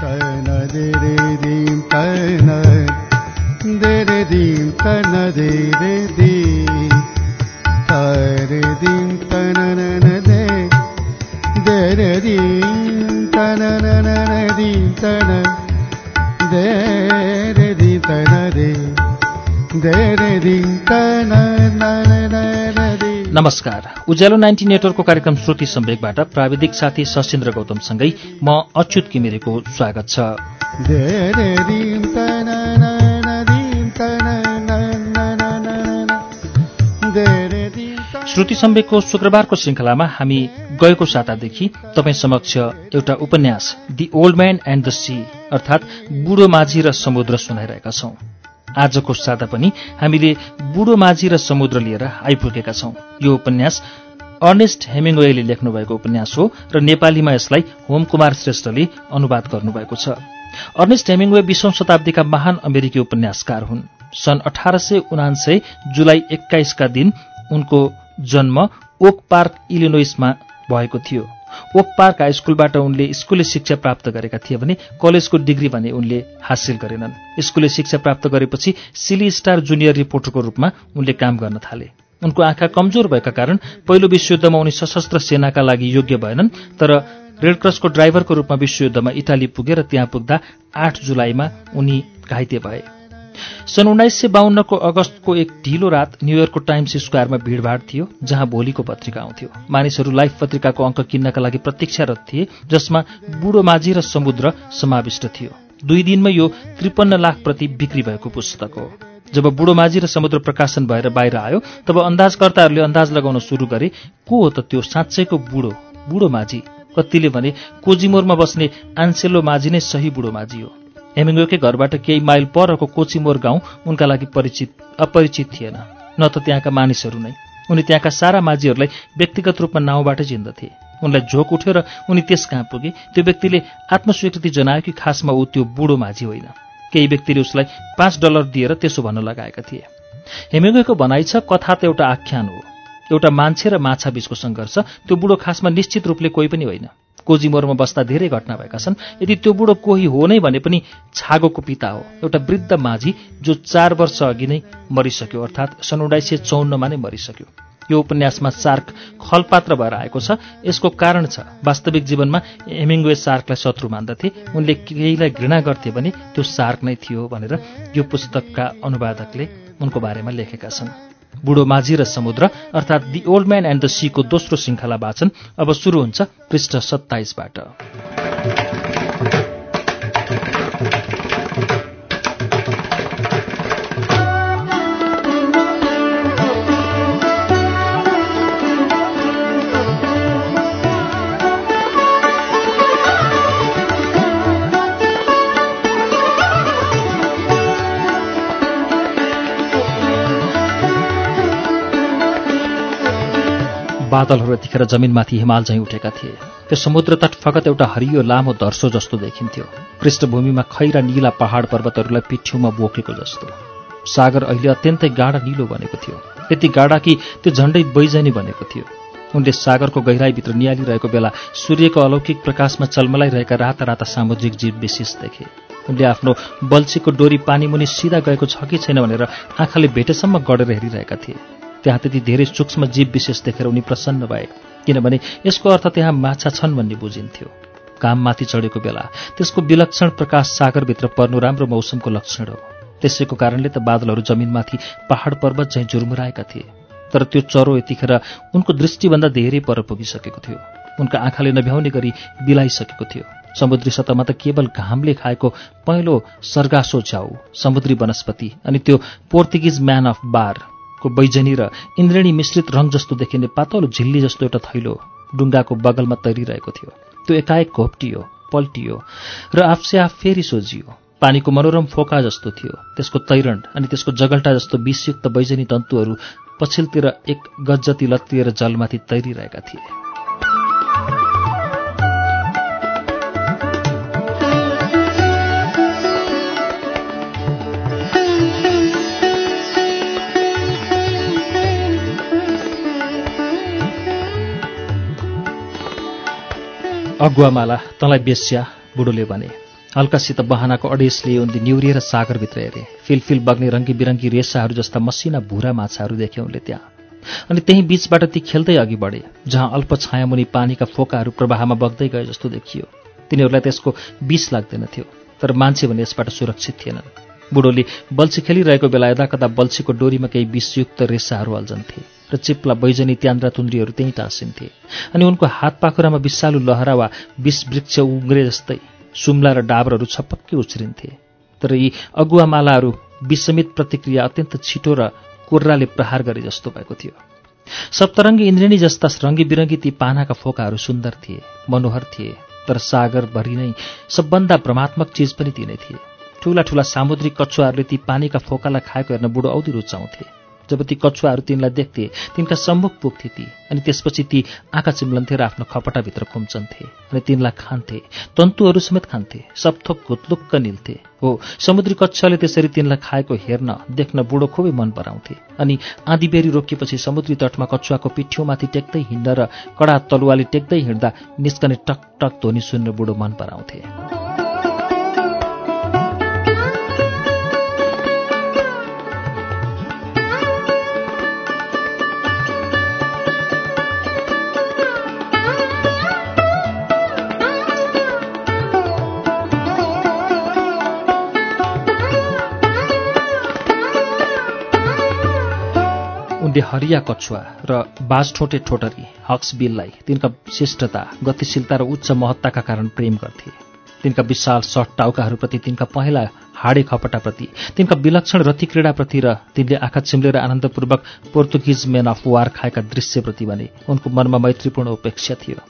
तन दे रे दीम तन दे रे दीम तन दे रे दी रे दीम तन नमस्कार। उज्यालो नाइन्टी नेटवर्कको कार्यक्रम श्रुति सम्वेकबाट प्राविधिक साथी सशिन्द्र गौतमसँगै म अच्युत किमिरेको स्वागत छ। श्रुति सम्वेकको शुक्रबारको श्रृङ्खलामा हामी गएको सातादेखि तपाईँ समक्ष एउटा उपन्यास the old man and the sea अर्थात् बुढो माझी र समुद्र सुनाइरहेका छौं। आजको साता पनि हामीले बुढो माझी र समुद्र लिएर आइपुगेका छौं। यो उपन्यास अर्नेस्ट हेमिङ्वेले लेख्नुभएको उपन्यास हो र नेपालीमा यसलाई होमकुमार श्रेष्ठले अनुवाद गर्नुभएको छ। अर्नेस्ट हेमिङ्वे बीसौं शताब्दीका महान अमेरिकी उपन्यासकार हुन्। सन् अठार सय उनान्सय जुलाई एक्काइसका दिन उनको जन्म ओक पार्क इलिनोइसमा भएको थियो। ओक पार्क हाई स्कुलबाट उनले स्कुले शिक्षा प्राप्त गरेका थिए भने कलेजको डिग्री भने उनले हासिल गरेनन्। स्कुले शिक्षा प्राप्त गरेपछि सिली स्टार जुनियर रिपोर्टरको रूपमा उनले काम गर्न थाले। उनको आँखा कमजोर भएका कारण पहिलो विश्वयुद्धमा उनी सशस्त्र सेनाका लागि योग्य भएनन् तर रेडक्रसको ड्राइभरको रूपमा विश्वयुद्धमा इटाली पुगे र त्यहाँ पुग्दा आठ जुलाईमा उनी घाइते भए। सन् उन्नाइस सय बाहन्नको अगस्तको एक ढिलो रात न्युयोर्कको टाइम्स स्क्वायरमा भिडभाड थियो जहाँ भोलिको पत्रिका आउँथ्यो। मानिसहरू लाइफ पत्रिकाको अङ्क किन्नका लागि प्रतीक्षारत थिए जसमा बुढो माझी र समुद्र समाविष्ट थियो। दुई दिनमै यो त्रिपन्न लाख प्रति बिक्री भएको पुस्तक हो। जब बुढो माझी र समुद्र प्रकाशन भएर बाहिर आयो तब अन्दाजकर्ताहरूले अन्दाज लगाउन सुरु गरे को हो त त्यो साँच्चैको बुढो बुढो माझी? कतिले भने कोजिमोरमा बस्ने आन्सेलो माझी नै सही बुढो माझी हो। हेमिङ्गोकै घरबाट केही माइल परको कोचिमोर गाउँ उनका लागि परिचित अपरिचित थिएन। न त त्यहाँका मानिसहरू नै। उनी त्यहाँका सारा माझीहरूलाई व्यक्तिगत रूपमा नाउँबाटै चिन्दथे उनलाई झोक उठ्यो र उनी त्यस कहाँ पुगे? त्यो व्यक्तिले आत्मस्वीकृति जनायो कि खासमा ऊ त्यो बुढो माझी होइन। केही व्यक्तिले उसलाई पाँच डलर दिएर त्यसो भन्न लगाएका थिए। हेमिङ्गोको भनाइ छ कथा त एउटा आख्यान हो। एउटा मान्छे र माछा बीचको सङ्घर्ष त्यो बुढो खासमा निश्चित रूपले कोही पनि होइन। कोजिमोरमा बस्दा धेरै घटना भएका छन्। यदि त्यो बुढो कोही हो नै भने पनि छागोको पिता हो। एउटा वृद्ध माझी जो चार वर्ष अघि नै मरिसक्यो अर्थात् सन् उन्नाइस सय चौन्नमा नै मरिसक्यो। यो उपन्यासमा सार्क खलपात्र भएर आएको छ। यसको कारण छ वास्तविक जीवनमा हेमिङ्वे सार्कलाई शत्रु मान्दथे। उनले केहीलाई घृणा गर्थे भने त्यो सार्क नै थियो भनेर यो पुस्तकका अनुवादकले उनको बारेमा लेखेका छन्। बुढो माझी र समुद्र अर्थात् the old man and the सीको दोस्रो श्रृङ्खला वाचन अब सुरु हुन्छ पृष्ठ सत्ताइसबाट। बादलहरू यतिखेर जमिनमाथि हिमाल झैँ उठेका थिए। त्यो समुद्र तट फगत एउटा हरियो लामो दर्शो जस्तो देखिन्थ्यो। पृष्ठभूमिमा खैरा निला पहाड पर्वतहरूलाई पिठ्यौमा बोकेको जस्तो। सागर अहिले अत्यन्तै गाढा निलो बनेको थियो। यति गाढा कि त्यो झण्डै बैजनी बनेको थियो। उनले सागरको गहिराईभित्र निहालिरहेको बेला सूर्यको अलौकिक प्रकाशमा चलमलाइरहेका राता राता सामुद्रिक जीव विशेष देखे। उनले आफ्नो बल्छीको डोरी पानीमुनि सिधा गएको छ कि छैन भनेर आँखाले भेटेसम्म गढेर हेरिरहेका थिए। त्यहाँ त्यति धेरै सूक्ष्म जीव विशेष देखेर उनी प्रसन्न भए किनभने यसको अर्थ त्यहाँ माछा छन् भन्ने बुझिन्थ्यो। काममाथि चढेको बेला त्यसको विलक्षण प्रकाश सागरभित्र पर्नु राम्रो मौसमको लक्षण हो। त्यसैको कारणले त बादलहरू जमिनमाथि पहाड पर्वत झैँ झुरमुराएका थिए। तर त्यो चरो यतिखेर उनको दृष्टिभन्दा धेरै पर पुगिसकेको थियो। उनका आँखाले नभ्याउने गरी बिलाइसकेको थियो। समुद्री सतहमा त केवल घामले खाएको पहेँलो सर्गासो झ्याउ समुद्री वनस्पति अनि त्यो पोर्तुगिज म्यान अफ बार को बैजनी र इन्द्रेणी मिश्रित रङ जस्तो देखिने पातलो झिल्ली जस्तो एउटा थैलो डुङ्गाको बगलमा तैरिरहेको थियो। त्यो एकाएक घोप्टियो पल्टियो र आफसे आफ फेरि सोझियो। पानीको मनोरम फोका जस्तो थियो। त्यसको तैरण अनि त्यसको जगल्टा जस्तो विषयुक्त बैजनी तन्तुहरू पछिल्तिर एक गज्जती लत्तिएर जलमाथि तैरिरहेका थिए। अगुवामाला तँलाई बेस्या बुढोले भने। हल्कासित बहानाको अडेस लिए उनले निउरिएर सागरभित्र हेरे। फिलफिल बग्ने रङ्गी बिरङ्गी रेसाहरू जस्ता मसिना भुरा माछाहरू देखे उनले त्यहाँ। अनि त्यही बीचबाट ती खेल्दै अघि बढे जहाँ अल्प छायामुनि पानीका फोकाहरू प्रवाहमा बग्दै गए जस्तो देखियो। तिनीहरूलाई त्यसको विष लाग्दैनथ्यो तर मान्छे भने यसबाट सुरक्षित थिएनन्। बुढोले बल्छी खेलिरहेको बेला यदाकदा बल्छीको डोरीमा केही विषयुक्त रेसाहरू अल्झन्थे र चिप्ला बैजनी त्यान्द्रा तुन्द्रीहरू त्यहीँ टाँसिन्थे अनि उनको हात पाखुरामा विषालु लहरा वा विषवृक्ष उग्रे जस्तै सुम्ला र डाबरहरू छपक्कै उछ्रिन्थे। तर यी अगुवामालाहरू विषमित प्रतिक्रिया अत्यन्त छिटो र कुर्राले प्रहार गरे जस्तो भएको थियो। सप्तरङ्गी इन्द्रिणी जस्ता रङ्गी बिरङ्गी ती पानाका फोकाहरू सुन्दर थिए मनोहर थिए तर सागरभरि नै सबभन्दा भ्रमात्मक चिज पनि तिनै थिए। ठूला ठूला सामुद्रिक कछुवाहरूले ती पानीका फोकालाई खाएको हेर्न बुढो औधी रुचाउँथे। जब ती कछुवाहरू तिनलाई देख्थे तिनका सम्मुख पुग्थे ती अनि त्यसपछि ती आँखा चिम्लन्थे र आफ्नो खपटाभित्र खुम्चन्थे अनि तिनलाई खान्थे तन्तुहरू समेत खान्थे सबथोक घुत्लुक्क निल्थे। हो समुद्री कच्छले त्यसरी तिनलाई खाएको हेर्न देख्न बुढो खुबै मन पराउँथे अनि आँधीबेरी रोकिएपछि समुद्री तटमा कछुवाको पिठ्यौमाथि टेक्दै हिँड्न र कडा तलुवाले टेक्दै हिँड्दा निस्कने टक टक ध्वनि सुन्न बुढो मन पराउँथे। उनले हरिया कछुवा र बाजठोटे ठोटरी हक्स बिललाई तिनका शिष्टता गतिशीलता र उच्च महत्ताका कारण प्रेम गर्थे। तिनका विशाल सट टाउकाहरूप्रति तिनका पहेँला हाडे खपटाप्रति तिनका विलक्षण रथी क्रीडाप्रति र तिनले आँखा चिम्लेर आनन्दपूर्वक पोर्तुगिज मेन अफ वार खाएका दृश्यप्रति भने उनको मनमा मैत्रीपूर्ण उपेक्षा थियो।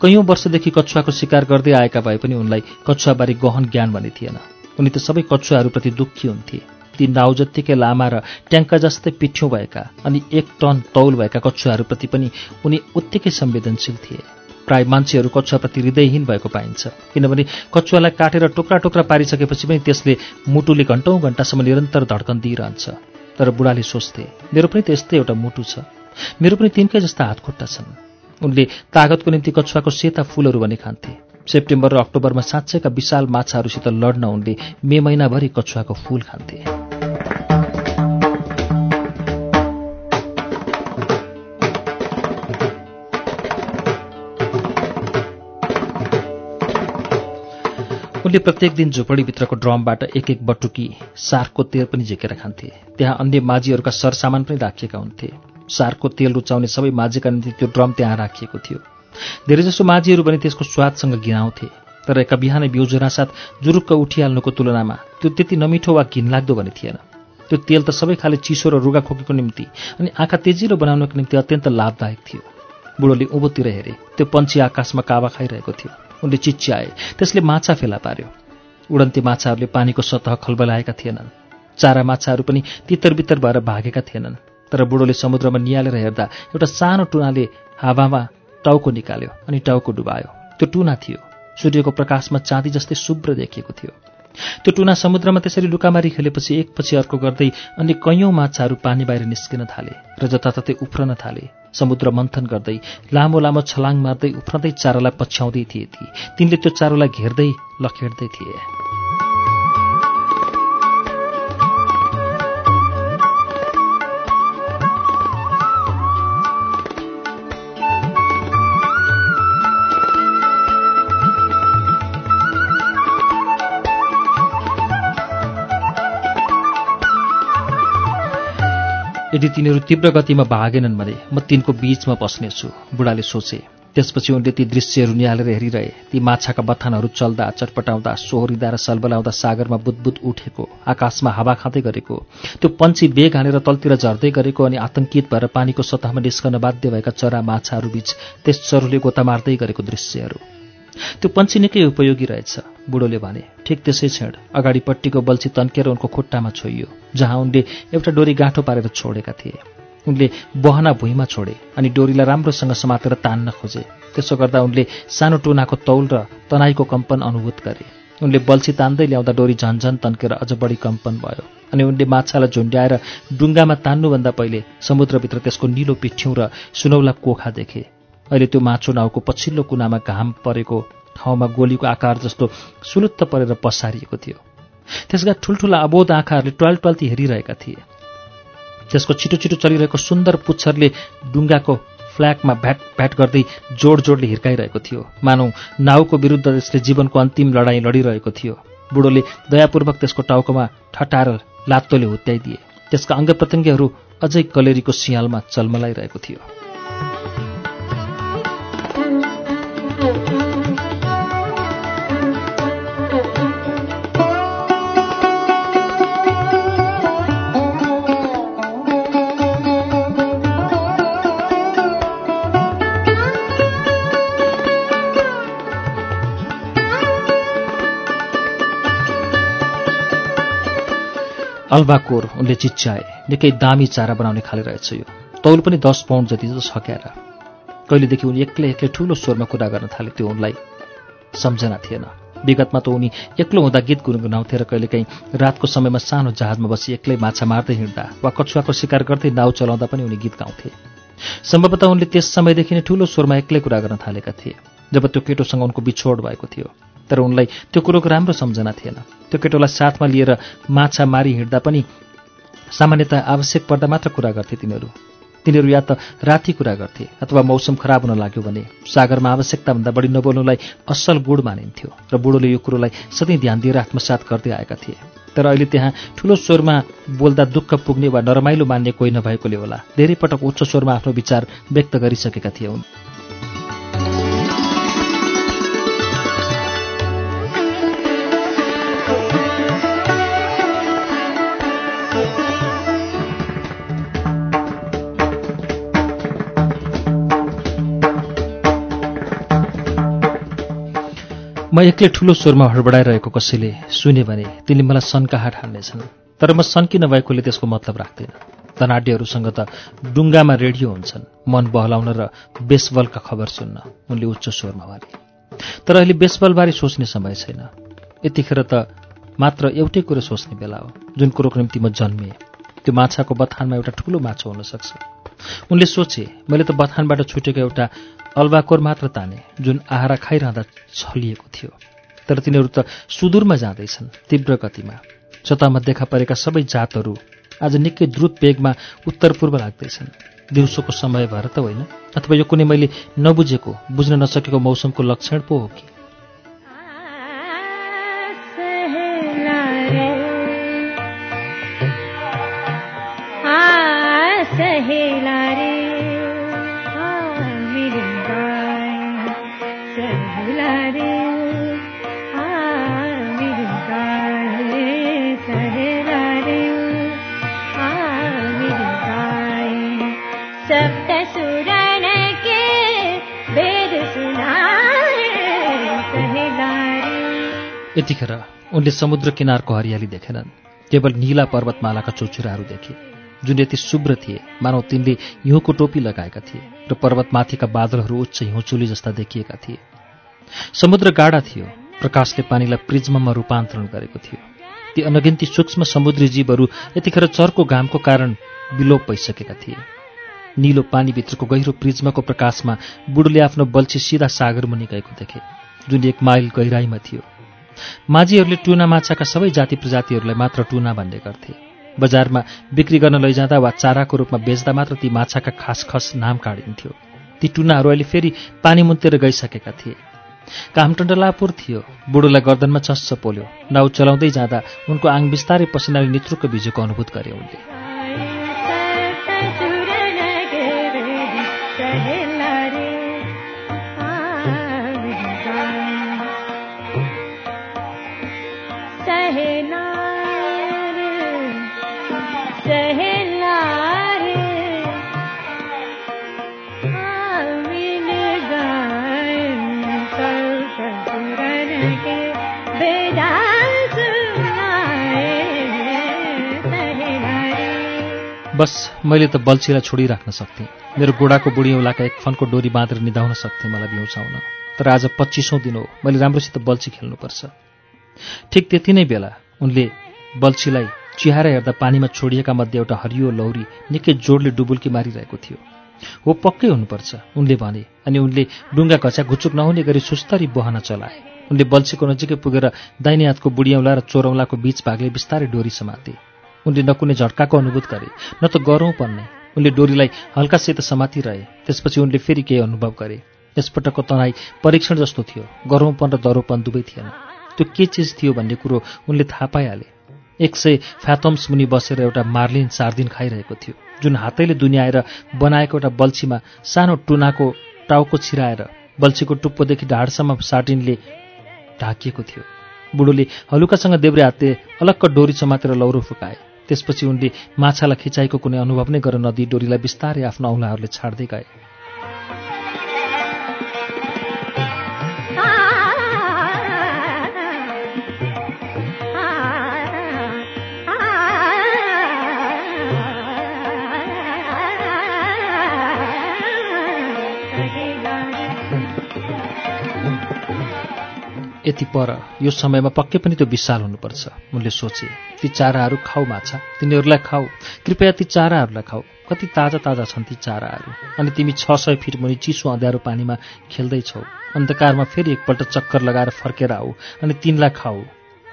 कैयौँ वर्षदेखि कछुवाको शिकार गर्दै आएका भए पनि उनलाई कछुवाबारे गहन ज्ञान भने थिएन। उनी त सबै कछुवाहरूप्रति दुःखी हुन्थे। ती नाउ जत्तिकै लामा र ट्याङ्का जस्तै पिठ्यौँ भएका अनि एक टन तौल भएका कछुवाहरूप्रति पनि उनी उत्तिकै संवेदनशील थिए। प्राय मान्छेहरू कछुवाप्रति हृदयहीन भएको पाइन्छ। किनभने कछुवालाई काटेर टुक्रा टुक्रा पारिसकेपछि पनि त्यसले मुटुले घन्टौँ घन्टासम्म निरन्तर धड्कन दिइरहन्छ। तर बुढाले सोच्थे मेरो पनि त यस्तै एउटा मुटु छ। मेरो पनि तिनकै जस्ता हातखुट्टा छन्। उनले तागतको निम्ति कछुवाको सेता फूलहरू भने खान्थे। सेप्टेम्बर र अक्टोबरमा साँच्चैका विशाल माछाहरूसित लड्न उनले मे महिनाभरि कछुवाको फूल खान्थे। उनले प्रत्येक दिन झुपडीभित्रको ड्रमबाट एक एक बटुकी सार्कको तेल पनि झिकेर खान्थे। त्यहाँ अन्य माझीहरूका सरसामान पनि राखिएका हुन्थे। सार्कको तेल रुचाउने सबै माझीका निम्ति त्यो ड्रम त्यहाँ राखिएको थियो। धेरैजसो माझीहरू पनि त्यसको स्वादसँग घिनाउँथे। तर एका बिहानै साथ जुरुक्क उठिहाल्नुको तुलनामा त्यो त्यति नमिठो वा घिनलाग्दो भने थिएन। त्यो तेल त सबै खाले चिसो र रुगा खोकीको निम्ति अनि आँखा तेजिलो बनाउनको निम्ति अत्यन्त लाभदायक थियो। बुढोले उँभोतिर हेरे त्यो पन्छी आकाशमा कावा खाइरहेको थियो। उनले चिच्याए। त्यसले माछा फेला पार्यो। उडन्ती माछाहरूले पानीको सतह खलबलाएका थिएनन्। चारा माछाहरू पनि तितर बितर भएर भागेका थिएनन्। तर बुढोले समुद्रमा निहालेर हेर्दा एउटा सानो टुनाले हावामा टाउको निकाल्यो अनि टाउको डुबायो। त्यो टुना थियो। सूर्यको प्रकाशमा चाँदी जस्तै शुभ्र देखिएको थियो। त्यो टुना समुद्रमा त्यसरी लुकामारी खेलेपछि एकपछि अर्को गर्दै अनि कैयौँ माछाहरू पानी बाहिर निस्किन थाले र जताततै उफ्रन थाले। समुद्र मन्थन गर्दै लामो लामो छलाङ मार्दै उफ्रँदै चारोलाई पछ्याउँदै थिए ती। तिनले त्यो चारोलाई घेर्दै लखेड्दै थिए। यदि तिनीहरू तीव्र गतिमा भागेनन् भने म तिनको बीचमा बस्नेछु बुढाले सोचे। त्यसपछि उनले ती दृश्यहरू निहालेर हेरिरहे। ती माछाका बथानहरू चल्दा चटपटाउँदा सोहोरिँदा र सलबलाउँदा सागरमा बुदबुद उठेको आकाशमा हावा खाँदै गरेको त्यो पन्छी बेग हानेर तलतिर झर्दै गरेको अनि आतंकित भएर पानीको सतहमा निस्कन बाध्य भएका चरा माछाहरू बीच त्यस चरुले गोता मार्दै गरेको दृश्यहरू। त्यो पन्छी निकै उपयोगी रहेछ बुढोले भने। ठिक त्यसै छेड अगाडिपट्टिको बल्छी तन्केर उनको खुट्टामा छोइयो जहाँ उनले एउटा डोरी गाँठो पारेर छोडेका थिए। उनले बहना भुइँमा छोडे अनि डोरीलाई राम्रोसँग समातेर तान्न खोजे। त्यसो गर्दा उनले सानो टुनाको तौल र तनाईको कम्पन अनुभूत गरे। उनले बल्छी तान्दै ल्याउँदा डोरी झन्झन तन्केर अझ बढी कम्पन भयो अनि उनले माछालाई झुन्ड्याएर डुङ्गामा तान्नुभन्दा पहिले समुद्रभित्र त्यसको निलो पिठ्यौँ र सुनौला कोखा देखे। अहिले त्यो माछो नाउको पछिल्लो कुनामा घाम परेको ठाउँमा गोलीको आकार जस्तो सुलुत्त परेर पसारिएको थियो। त्यसका ठुल्ठुला अबोध आँखाहरूले ट्वाल ट्वाल्ती हेरिरहेका थिए। त्यसको छिटो छिटो चलिरहेको सुन्दर पुच्छरले डुङ्गाको फ्ल्यागमा भ्याट भ्याट गर्दै जोड जोडले हिर्काइरहेको थियो। मानौ नाउको विरुद्ध त्यसले जीवनको अन्तिम लडाईँ लडिरहेको थियो। बुढोले दयापूर्वक त्यसको टाउकोमा ठटाएर लात्तोले हुत्याइदिए। त्यसका अङ्ग प्रत्यङ्गहरू अझै कलेरीको सियालमा चलमलाइरहेको थियो। अल्बाकोर उनले चिच्चाए निकै दामी चारा बनाउने खाले रहेछ यो। तौल पनि दस पाउन्ड जति त सक्याएर कहिलेदेखि उनी एक्लै एक्लै ठुलो स्वरमा कुरा गर्न थाले त्यो उनलाई सम्झना थिएन। विगतमा त उनी एक्लो हुँदा गीत गुनगुनाउँथे र कहिलेकाहीँ रातको समयमा सानो जहाजमा बसी एक्लै माछा मार्दै हिँड्दा वा कछुवाको शिकार गर्दै नाउ चलाउँदा पनि उनी गीत गाउँथे। सम्भवतः उनले त्यस समयदेखि नै ठुलो स्वरमा एक्लै कुरा गर्न थालेका थिए जब त्यो केटोसँग उनको बिछोड भएको थियो। तर उनलाई त्यो कुरोको राम्रो सम्झना थिएन। त्यो केटोलाई साथमा लिएर माछा मारी हिँड्दा पनि सामान्यतः आवश्यक पर्दा मात्र कुरा गर्थे तिनीहरू। तिनीहरू या त राति कुरा गर्थे अथवा मौसम खराब हुन लाग्यो भने सागरमा आवश्यकताभन्दा बढी नबोल्नुलाई असल गुड मानिन्थ्यो र बुढोले यो कुरोलाई सधैँ ध्यान दिएर आत्मसात गर्दै आएका थिए। तर अहिले त्यहाँ ठुलो स्वरमा बोल्दा दुःख पुग्ने वा नरमाइलो मान्ने कोही नभएकोले होला। धेरै पटक उच्च स्वरमा आफ्नो विचार व्यक्त गरिसकेका थिए उनी। म एक्लै ठुलो स्वरमा हडबडाइरहेको कसैले सुने भने तिनले मलाई सन्काहाट हान्नेछन् तर म सन्की नभएकोले त्यसको मतलब राख्दैन। धनाड्यहरूसँग त डुङ्गामा रेडियो हुन्छन् मन बहलाउन र बेसबलका खबर सुन्न उनले उच्च स्वरमा भने। तर अहिले बेसबलबारे सोच्ने समय छैन। यतिखेर त मात्र एउटै कुरो सोच्ने बेला हो जुन कुरोको निम्ति म जन्मिएँ त्यो माछाको बथानमा एउटा ठुलो माछा हुन सक्छ उनले सोचे मैले त बथानबाट छुटेको एउटा अल्बाकोर मात्र ताने जुन आहारा खाइरहँदा छलिएको थियो। तर तिनीहरू त सुदूरमा जाँदैछन् तीव्र गतिमा। सतहमा देखा परेका सबै जातहरू आज निकै द्रुत वेगमा उत्तर पूर्व लाग्दैछन्। दिउँसोको समय भएर त होइन अथवा यो कुनै मैले नबुझेको बुझ्न नसकेको मौसमको लक्षण पो हो कि? यतिखेर उनले समुद्र किनारको हरियाली देखेनन् केवल निला पर्वतमालाका चौचुराहरू देखे। जुन यति शुभ्र थिए मानव तिनले हिउँको टोपी लगाएका थिए र पर्वतमाथिका बादलहरू उच्च हिउँचुली जस्ता देखिएका थिए। समुद्र गाडा थियो प्रकाशले पानीलाई प्रिज्ममा रूपान्तरण गरेको थियो। ती अनगिन्ती सूक्ष्म समुद्री जीवहरू यतिखेर चर्को घामको कारण विलोप भइसकेका थिए। निलो पानीभित्रको गहिरो प्रिज्मको प्रकाशमा बुढोले आफ्नो बल्छी सिधा सागर मुनि गएको देखे जुन एक माइल गहिराईमा थियो। माझीहरूले टुना माछाका सबै जाति प्रजातिहरूलाई मात्र टुना भन्ने गर्थे। बजारमा बिक्री गर्न लैजाँदा वा चाराको रूपमा बेच्दा मात्र ती माछाका खास खस नाम काडिन्थ्यो ती टुनाहरू अहिले फेरि पानी मुन्तेर गइसकेका थिए। काम टन्डलापुर थियो। बुढोलाई गर्दनमा चस्स पोल्यो। नाउ चलाउँदै जाँदा उनको आङ बिस्तारै पसिनाले नित्रुको भिजेको अनुभूत गरे उनले। बस मैले त बल्छीलाई छोडिराख्न सक्थेँ। मेरो गोडाको बुढी औलाका एक फनको डोरी बाँधेर निधाउन सक्थेँ मलाई बिउसाउन। तर आज पच्चिसौँ दिन हो मैले राम्रोसित बल्छी खेल्नुपर्छ। ठिक त्यति नै बेला उनले बल्छीलाई चिहाएर हेर्दा पानीमा छोडिएका मध्ये एउटा हरियो लौरी निकै जोडले डुबुल्की मारिरहेको थियो। हो पक्कै हुनुपर्छ उनले भने अनि उनले डुङ्गा कच्या घुचुक नहुने गरी सुस्तरी बहन चलाए। उनले बल्छीको नजिकै पुगेर दाहिने हातको बुढियौँला र चोरौँलाको बीच भागले बिस्तारै डोरी समाते। उनले न कुनै झट्काको अनुभूत गरे। न त गरौँ पर्ने। उनले डोरीलाई हल्कासित समातिरहे। त्यसपछि उनले फेरि केही अनुभव गरे। यसपटकको तनाई परीक्षण जस्तो थियो। गरौँपन र दरोपन दुवै थिएन। त्यो के चिज थियो भन्ने कुरो उनले थाहा पाइहाले। एक सय फ्याथम्स मुनि बसेर एउटा मार्लिन सार्दिन खाइरहेको थियो जुन हातैले दुनियाएर बनाएको एउटा बल्छीमा सानो टुनाको टाउको छिराएर बल्छीको टुप्पोदेखि ढाडसम्म सार्टिनले ढाकिएको थियो। बुढोले हलुकासँग देब्रे हातले अलक्क डोरी समातेर लौरो फुकाए। त्यसपछि उनले माछालाई खिचाइको कुनै अनुभव नै गर्न नदिई डोरीलाई बिस्तारै आफ्नो औँलाहरूले छाड्दै गए। यति पर यो समयमा पक्कै पनि त्यो विशाल हुनुपर्छ। उनले सोचे ती चाराहरू खाऊ माछा तिनीहरूलाई खाऊ। कृपया ती चाराहरूलाई खाऊ। कति ताजा ताजा छन् ती चाराहरू। अनि तिमी छ सय फिट मुनि चिसो अँध्यारो पानीमा खेल्दैछौ। अन्धकारमा फेरि एकपल्ट चक्कर लगाएर फर्केर आऊ अनि तिनलाई खाऊ।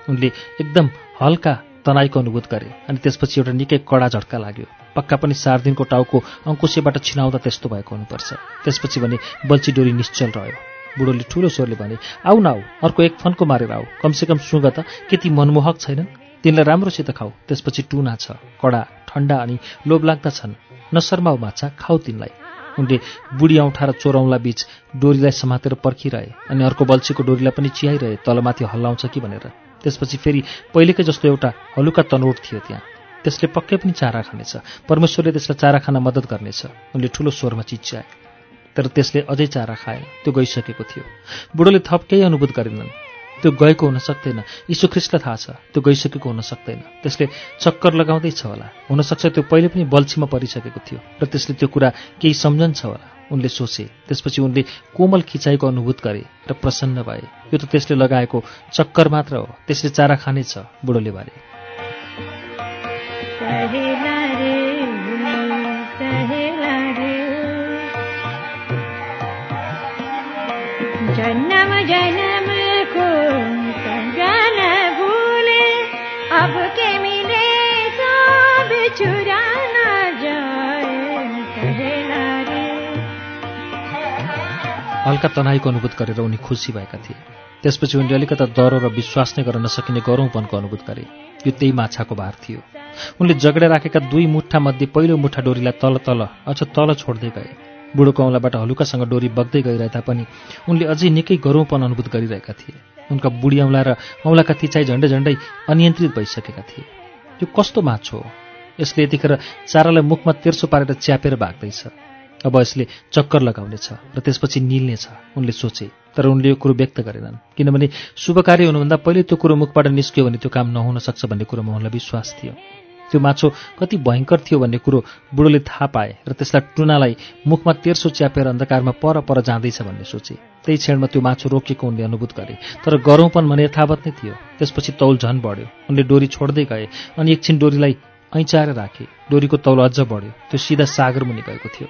उनले एकदम हल्का तनाईको अनुभूत गरे अनि त्यसपछि एउटा निकै कडा झट्का लाग्यो। पक्का पनि सार्दिनको टाउको अङ्कुशेबाट छिनाउँदा त्यस्तो भएको हुनुपर्छ। त्यसपछि भने बल्छी डोरी निश्चल रह्यो। बुढोले ठुलो स्वरले भने आऊ न आऊ अर्को एक फन्को मारेर आऊ। कमसेकम सुँग त के ती मनमोहक छैनन्? तिनलाई राम्रोसित खाऊ त्यसपछि टुना छ कडा ठन्डा अनि लोभलाग्दा छन्। नशर्माऊ माछा खाऊ तिनलाई। उनले बुढी औँठा र चोरौँला बीच डोरीलाई समातेर पर्खिरहे अनि अर्को बल्छीको डोरीलाई पनि चियाइरहे तलमाथि हल्लाउँछ कि भनेर। त्यसपछि फेरि पहिलेकै जस्तो एउटा हलुका तनोट थियो त्यहाँ। त्यसले पक्कै पनि चारा खानेछ। परमेश्वरले त्यसलाई चारा खान मद्दत गर्नेछ। उनले ठुलो स्वरमा चिच्याए। तर त्यसले अझै चारा खाएन त्यो गइसकेको थियो। बुढोले थप केही अनुभूत गरेनन् त्यो गएको हुन सक्दैन। ख्रिस्टलाई थाहा छ त्यो गइसकेको हुन सक्दैन। त्यसले चक्कर लगाउँदैछ होला। हुनसक्छ त्यो पहिले पनि बल्छीमा परिसकेको थियो र त्यसले त्यो कुरा केही सम्झन्छ होला। उनले सोचे। त्यसपछि उनले कोमल खिचाइको अनुभूत गरे र प्रसन्न भए। यो त त्यसले लगाएको चक्कर मात्र हो। त्यसले चारा खानेछ बुढोले भने हल्का तनाईको अनुभूत गरेर उनी खुसी भएका थिए। त्यसपछि उनले अलिकता डह्रो र विश्वास नै गर्न नसकिने गरौँपनको अनुभूत गरे। यो त्यही माछाको भार थियो। उनले जगडा राखेका दुई मुठा मध्ये पहिलो मुठा डोरीलाई तल तल अझ तल छोड्दै गए। बुढोको औँलाबाट हलुकासँग डोरी बग्दै गइरहे तापनि उनले अझै निकै गरौँपन अनुभूत गरिरहेका थिए। उनका बुढी औँला र औँलाका तिचाइ झन्डै झन्डै अनियन्त्रित भइसकेका थिए। यो कस्तो माछो हो? यसले यतिखेर चारालाई मुखमा तेर्सो पारेर च्यापेर भाग्दैछ। अब यसले चक्कर लगाउनेछ र त्यसपछि निल्नेछ उनले सोचे तर उनले यो कुरो व्यक्त गरेनन्। किनभने शुभ कार्य हुनुभन्दा पहिले त्यो कुरो मुखबाट निस्क्यो भने त्यो काम नहुन सक्छ भन्ने कुरोमा उनलाई विश्वास थियो। त्यो माछो कति भयङ्कर थियो भन्ने कुरो बुढोले थाहा पाए र त्यसलाई टुनालाई मुखमा तेर्सो च्यापेर अन्धकारमा पर पर जाँदैछ भन्ने सोचे। त्यही क्षणमा त्यो माछो रोकेको उनले अनुभूत गरे। तर गरौँपन भने यथावत नै थियो। त्यसपछि तौल झन बढ्यो। उनले डोरी छोड्दै गए अनि एकछिन डोरीलाई ऐँचाएर राखे। डोरीको तौल अझ बढ्यो। त्यो सिधा सागर मुनि गएको थियो।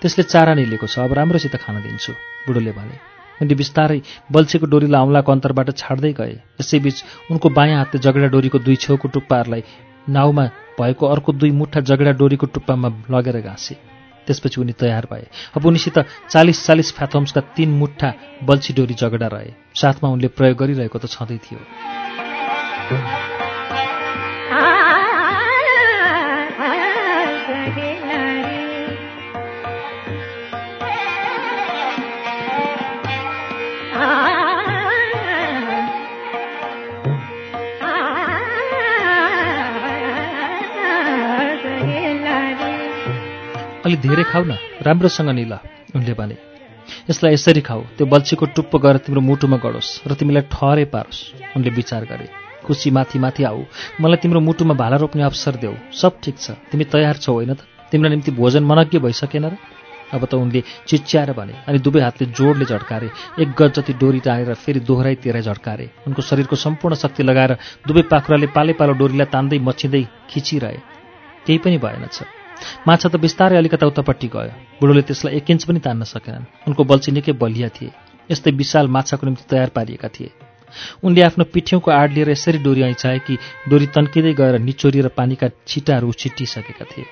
त्यसले चारा निलेको छ। अब राम्रोसित खान दिन्छु बुढोले भने। उनले बिस्तारै बल्छीको डोरीलाई औँलाको अन्तरबाट छाड्दै गए। यसैबीच उनको बायाँ हातले जगडा डोरीको दुई छेउको टुप्पाहरूलाई नाउमा भएको अर्को दुई मुठा जगडा डोरीको टुप्पामा लगेर घाँसे। त्यसपछि उनी तयार भए। अब उनीसित चालिस चालिस फ्याथम्सका तीन मुठा बल्छी डोरी जगडा रहे। साथमा उनले प्रयोग गरिरहेको त छँदै थियो। अलि धेरै खाऊ न। राम्रोसँग निल उनले भने। यसलाई यसरी खाऊ। त्यो बल्छीको टुप्पो गएर तिम्रो मुटुमा गढोस् र तिमीलाई ठहरै पारोस् उनले विचार गरे। खुसी माथि माथि आऊ। मलाई तिम्रो मुटुमा भाला रोप्ने अवसर देऊ। सब ठिक छ। तिमी तयार छौ होइन त? तिम्रो निम्ति भोजन मनज्ञ भइसकेन र? अब त उनले चिच्याएर भने अनि दुवै हातले जोडले झड्कारे। एक गज जति डोरी टानेर फेरि दोहोऱ्याइ तेह्रै झड्कारे। उनको शरीरको सम्पूर्ण शक्ति लगाएर दुवै पाखुराले पालै पालो डोरीलाई तान्दै मच्छिँदै खिचिरहे। केही पनि भएनछ माछा त बिस्तारै अलिकता उतापट्टि गयो। बुढोले त्यसलाई एक इन्च पनि तान्न सकेनन्। उनको बल्छी निकै बलिया थिए। यस्तै विशाल माछाको निम्ति तयार पारिएका थिए। उनले आफ्नो पिठ्यौँको आड लिएर यसरी डोरी ऐचाए कि डोरी तन्किँदै गएर निचोरिएर पानीका छिटाहरू छिट्टिसकेका थिए।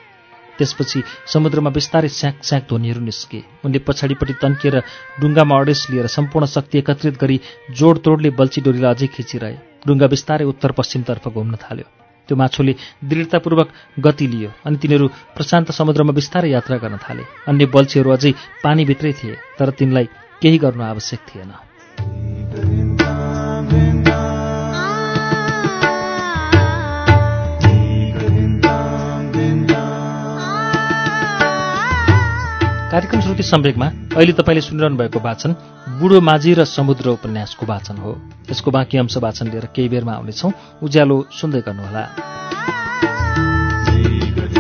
त्यसपछि समुद्रमा बिस्तारै स्याक स्याक ध्वनिहरू निस्के। उनले पछाडिपट्टि तन्किएर डुङ्गामा अडेस लिएर सम्पूर्ण शक्ति एकत्रित गरी जोडतोडले बल्छी डोरीलाई अझै खिचिरहे। डुङ्गा बिस्तारै उत्तर पश्चिमतर्फ घुम्न थाल्यो। त्यो माछोले दृढतापूर्वक गति लियो अनि तिनीहरू प्रशान्त समुद्रमा बिस्तारै यात्रा गर्न थाले। अन्य बल्छीहरू अझै पानीभित्रै थिए तर तिनलाई केही गर्नु आवश्यक थिएन। कार्यक्रम श्रुति सम्वेकमा अहिले तपाईँले सुनिरहनु भएको वाचन बुढो माझी र समुद्र उपन्यासको वाचन हो। यसको बाँकी अंश वाचन लिएर केही बेरमा आउनेछौँ। उज्यालो सुन्दै गर्नुहोला। नेटवर्क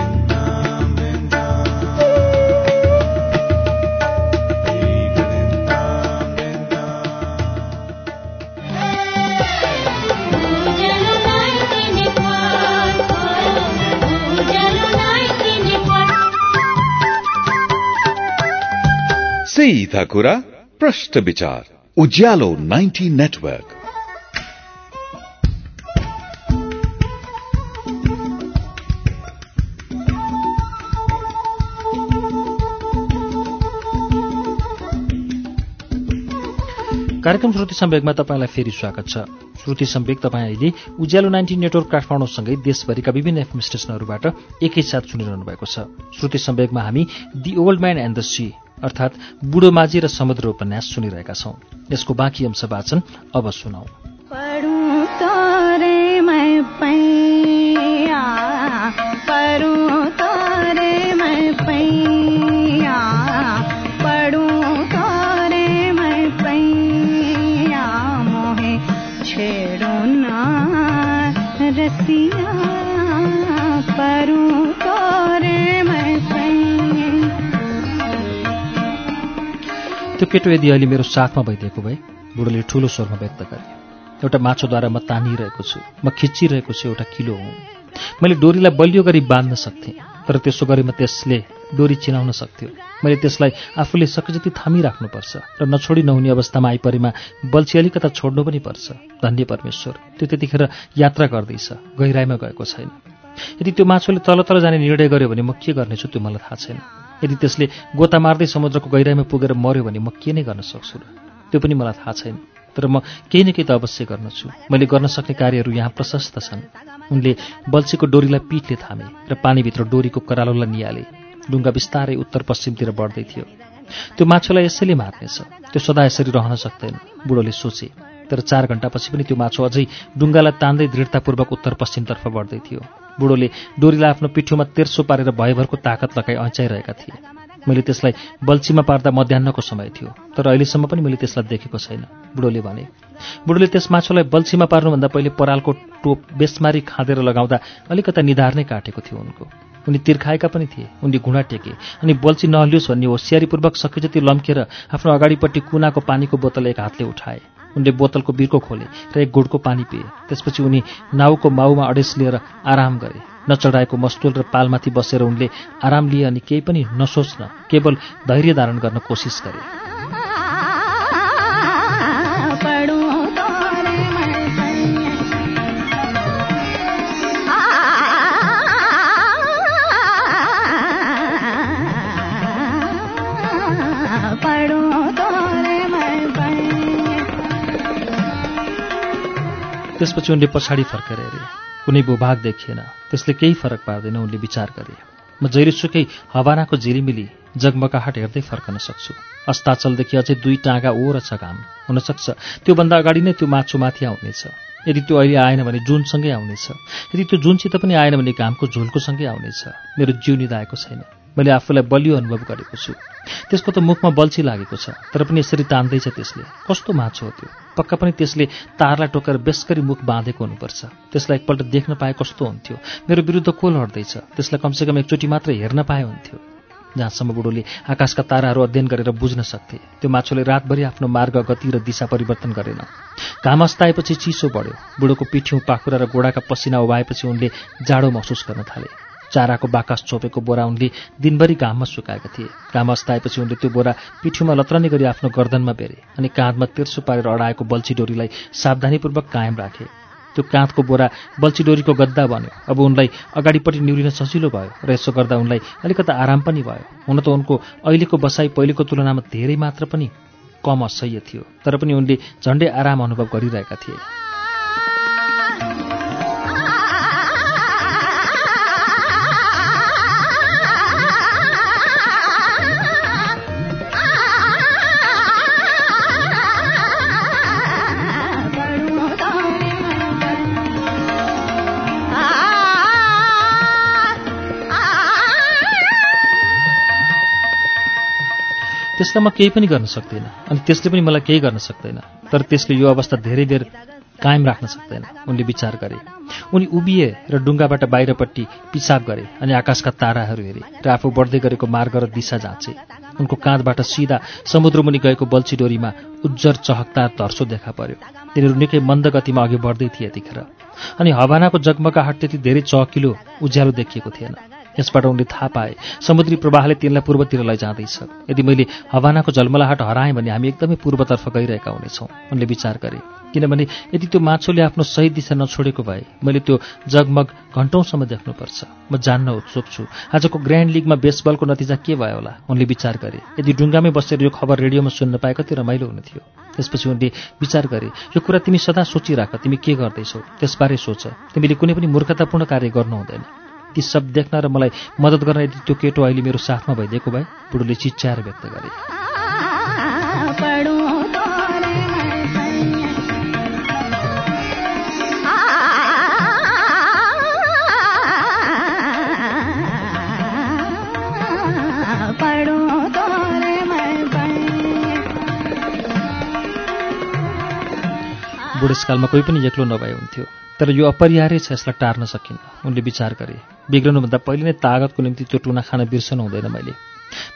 सीधा कुरा। प्रश्न विचार उज्यालो 90 नेटवर्क। कार्यक्रम श्रुति सम्वेकमा तपाईँलाई फेरि स्वागत छ। श्रुति सम्वेक तपाईँ अहिले उज्यालो नाइन्टी नेटवर्क काठमाडौँसँगै देशभरिका विभिन्न एफएम स्टेशनहरूबाट एकैसाथ सुनिरहनु भएको छ। श्रुति सम्वेकमा हामी the old man and the sea. अर्थात् बुढो माझी र समुद्र उपन्यास सुनिरहेका छौं। यसको बाँकी अंश वाचन अब सुनौ पढूं त्यो केटो यदि अहिले मेरो साथमा भइदिएको भए बुढोले ठूलो स्वरमा व्यक्त गरे। एउटा माछोद्वारा म तानिरहेको छु म खिचिरहेको छु एउटा किलो हुँ। मैले डोरीलाई बलियो गरी बाँध्न सक्थेँ तर त्यसो गरेमा त्यसले डोरी चिनाउन सक्थ्यो। मैले त्यसलाई आफूले सके जति थामिराख्नुपर्छ र नछोडी नहुने अवस्थामा आइपरेमा बल्छी अलिकता छोड्नु पनि पर्छ। धन्य परमेश्वर त्यो त्यतिखेर यात्रा गर्दैछ गहिराइमा गएको छैन। यदि त्यो माछोले तल तल जाने निर्णय गर्यो भने म के गर्नेछु त्यो मलाई थाहा छैन। यदि त्यसले गोता मार्दै समुद्रको गहिराइमा पुगेर मर्यो भने म के नै गर्न सक्छु र? त्यो पनि मलाई थाहा छैन। तर म केही न केही त अवश्य गर्नछु। मैले गर्न सक्ने कार्यहरू यहाँ प्रशस्त छन्। उनले बल्छीको डोरीलाई पिठले थामे र पानीभित्र डोरीको करालोलाई निहाले। डुङ्गा बिस्तारै उत्तर पश्चिमतिर बढ्दै थियो। त्यो माछोलाई यसैले मार्नेछ। त्यो सदा यसरी रहन सक्दैन बुढोले सोचे। तर चार घण्टापछि पनि त्यो माछो अझै डुङ्गालाई तान्दै दृढतापूर्वक उत्तर पश्चिमतर्फ बढ्दै थियो। बुढोले डोरीलाई आफ्नो पिठ्यौमा तेर्सो पारेर भयभरको ताकत लगाई अँचाइरहेका थिए। मैले त्यसलाई बल्छीमा पार्दा मध्याहको समय थियो तर अहिलेसम्म पनि मैले त्यसलाई देखेको छैन बुढोले भने। बुढोले त्यस माछोलाई बल्छीमा पार्नुभन्दा पहिले परालको टोप बेसमारी खाँदेर लगाउँदा अलिकता निधार नै काटेको थियो उनको। उनी तिर्खाएका पनि थिए उनले घुँडा टेके अनि बल्छी नहलियोस् भन्ने होसियारीपूर्वक सके जति लम्केर आफ्नो अगाडिपट्टि कुनाको पानीको बोतल एक हातले उठाए। उनले बोतलको बिर्को खोले र एक गुडको पानी पिए। त्यसपछि उनी नाउको माउमा अडेस लिएर आराम गरे। नचढाएको मस्तुल र पालमाथि बसेर उनले आराम लिए अनि केही पनि नसोच्न केवल धैर्य धारण गर्न कोसिस गरे। त्यसपछि उनले पछाडि फर्केर हेरे। कुनै भूभाग देखिएन। त्यसले केही फरक पार्दैन उनले विचार गरे। म जहिलेसुकै हवानाको झिलिमिली जगमगाहट हेर्दै फर्कन सक्छु। अस्ताचलदेखि अझै दुई टाँगा ओर छ घाम। हुनसक्छ। त्योभन्दा अगाडि नै त्यो माछु माथि आउनेछ। यदि त्यो अहिले आएन भने जुनसँगै आउनेछ। यदि त्यो जुनसित पनि आएन भने घामको झुल्कोसँगै आउनेछ। मेरो जिउ निधाएको छैन। मैले आफूलाई बलियो अनुभव गरेको छु। त्यसको त मुखमा बल्छी लागेको छ तर पनि यसरी तान्दैछ त्यसले। कस्तो माछो हो त्यो? पक्का पनि त्यसले तारलाई टोकेर बेसकरी मुख बाँधेको हुनुपर्छ। त्यसलाई एकपल्ट देख्न पाए कस्तो हुन्थ्यो? मेरो विरुद्ध को लड्दैछ? त्यसलाई कमसेकम एकचोटि मात्र हेर्न पाए हुन्थ्यो। जहाँसम्म बुढोले आकाशका ताराहरू अध्ययन गरेर बुझ्न सक्थे त्यो माछोले रातभरि आफ्नो मार्ग गति र दिशा परिवर्तन गरेन। घाम अस्ताएपछि चिसो बढ्यो। बुढोको पिठ्यौँ पाखुरा र गोडाका पसिना उभाएपछि उनले जाडो महसुस गर्न थाले। चाराको बाकस छोपेको बोरा उनले दिनभरि घाममा सुकाएका थिए। घाम अस्ताएपछि उनले त्यो बोरा पिठ्यूमा लत्रने गरी आफ्नो गर्दनमा बेरे अनि काँधमा तेर्सो पारेर अडाएको बल्छी डोरीलाई सावधानीपूर्वक कायम राखे। त्यो काँधको बोरा बल्छी डोरीको गद्दा बन्यो। अब उनलाई अगाडिपट्टि निहुरिन सजिलो भयो र यसो गर्दा उनलाई अलिकता आराम पनि भयो। हुन त उनको अहिलेको बसाइ पहिलेको तुलनामा धेरै मात्र पनि कम असह्य थियो। तर पनि उनले झन्डै आराम अनुभव गरिरहेका थिए। त्यसलाई म केही पनि गर्न सक्दिनँ। अनि त्यसले पनि मलाई केही गर्न सक्दैन। तर त्यसले यो अवस्था धेरै बेर कायम राख्न सक्दैन। उनले विचार गरे। उनी उभिए र डुङ्गाबाट बाहिरपट्टि पिसाब गरे अनि आकाशका ताराहरू हेरे र आफू बढ्दै गरेको मार्ग र दिशा जाँचे। उनको काँधबाट सिधा समुद्रमुनि गएको बल्छी डोरीमा उज्जर चहकदार धर्सो देखा पर्यो। तिनीहरू निकै मन्द गतिमा अघि बढ्दै थिए यतिखेर अनि हवानाको जगमगाहट त्यति धेरै चहकिलो उज्यालो देखिएको थिएन। यसबाट उनले थाहा पाए समुद्री प्रवाहले तिनलाई पूर्वतिर लैजाँदैछ। यदि मैले हवानाको झलमलाहट हराएँ भने हामी एकदमै पूर्वतर्फ गइरहेका हुनेछौँ उनले विचार गरे। किनभने यदि त्यो माछोले आफ्नो सही दिशा नछोडेको भए मैले त्यो जगमग घन्टौँसम्म देख्नुपर्छ। म जान्न उत्सुक छु। आजको ग्रान्ड लिगमा बेसबलको नतिजा के भयो होला? उनले विचार गरे। यदि डुङ्गामै बसेर यो खबर रेडियोमा सुन्न पाए कति रमाइलो हुने थियो त्यसपछि उनले विचार गरे यो कुरा तिमी सदा सोचिराख। तिमी के गर्दैछौ? त्यसबारे सोच। तिमीले कुनै पनि मूर्खतापूर्ण कार्य गर्नु हुँदैन ती सब देख्न र मलाई मद्दत गर्न यदि त्यो केटो अहिले मेरो साथमा भइदिएको भए बुढोले चिच्याएर व्यक्त गरे। बुढेसकालमा कोही पनि एक्लो नभए हुन्थ्यो। तर यो अपरिहार्य छ यसलाई टार्न सकिन्न। उनले विचार गरे बिग्रनुभन्दा पहिले नै तागतको निम्ति त्यो टुना खान बिर्सनु हुँदैन मैले।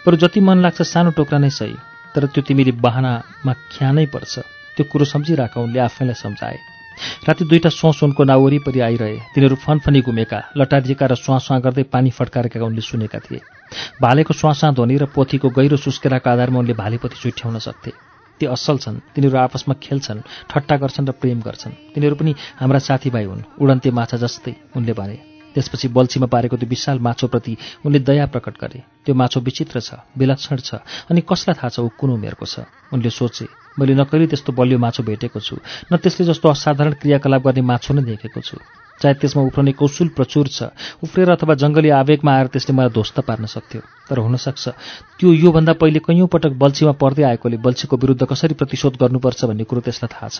बरु जति मन लाग्छ सानो टोक्रा नै सही। तर त्यो तिमीले बहानामा ख्यानै पर्छ। त्यो कुरो सम्झिराख उनले आफैलाई सम्झाए। राति सोच उनको नाउँ वरिपरि आइरहे। तिनीहरू फनफनी घुमेका लटारिएका र स्वाँ गर्दै पानी फड्काएका उनले सुनेका थिए। भालेको स्वाँ ध्वनि र पोथीको गहिरो सुस्केराको आधारमा उनले भालेपति चुट्याउन सक्थे। ती असल छन् तिनीहरू आपसमा खेल्छन् ठट्टा गर्छन् र प्रेम गर्छन्। तिनीहरू पनि हाम्रा साथीभाइ हुन् उडन्ते माछा जस्तै उनले भने त्यसपछि बल्छीमा पारेको त्यो विशाल माछोप्रति उनले दया प्रकट गरे। त्यो माछो विचित्र छ विलक्षण छ अनि कसलाई थाहा छ ऊ कुन उमेरको छ? उनले सोचे मैले न कहिले त्यस्तो बलियो माछो भेटेको छु न त्यसले जस्तो असाधारण क्रियाकलाप गर्ने माछो नै देखेको छु। चाहे त्यसमा उफ्रने कौशल प्रचुर छ। उफ्रेर अथवा जङ्गली आवेगमा आएर त्यसले मलाई ध्वस्त पार्न सक्थ्यो। तर हुनसक्छ। त्यो योभन्दा पहिले कैयौँ पटक बल्छीमा पर्दै आएकोले बल्छीको विरुद्ध कसरी प्रतिशोध गर्नुपर्छ भन्ने कुरो त्यसलाई थाहा छ।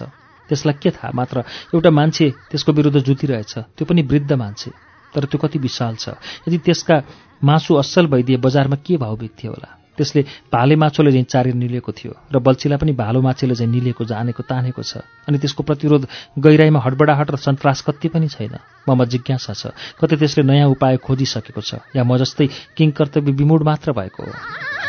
त्यसलाई के थाहा? मात्र एउटा मान्छे त्यसको विरुद्ध जुतिरहेछ। त्यो पनि वृद्ध मान्छे। तर त्यो कति विशाल छ। यदि त्यसका मासु असल भइदिए बजारमा के भाव बित्थ्यो होला? त्यसले भाले माछोले झैँ चारेर निलेको थियो र बल्छीलाई पनि भालो माछेले झैँ निलेको जानेको तानेको छ अनि त्यसको प्रतिरोध गहिराईमा हडबडाहट र सन्तास कति पनि छैन। ममा जिज्ञासा छ कतै त्यसले नयाँ उपाय खोजिसकेको छ या म जस्तै किङ कर्तव्य विमूढ मात्र भएको हो।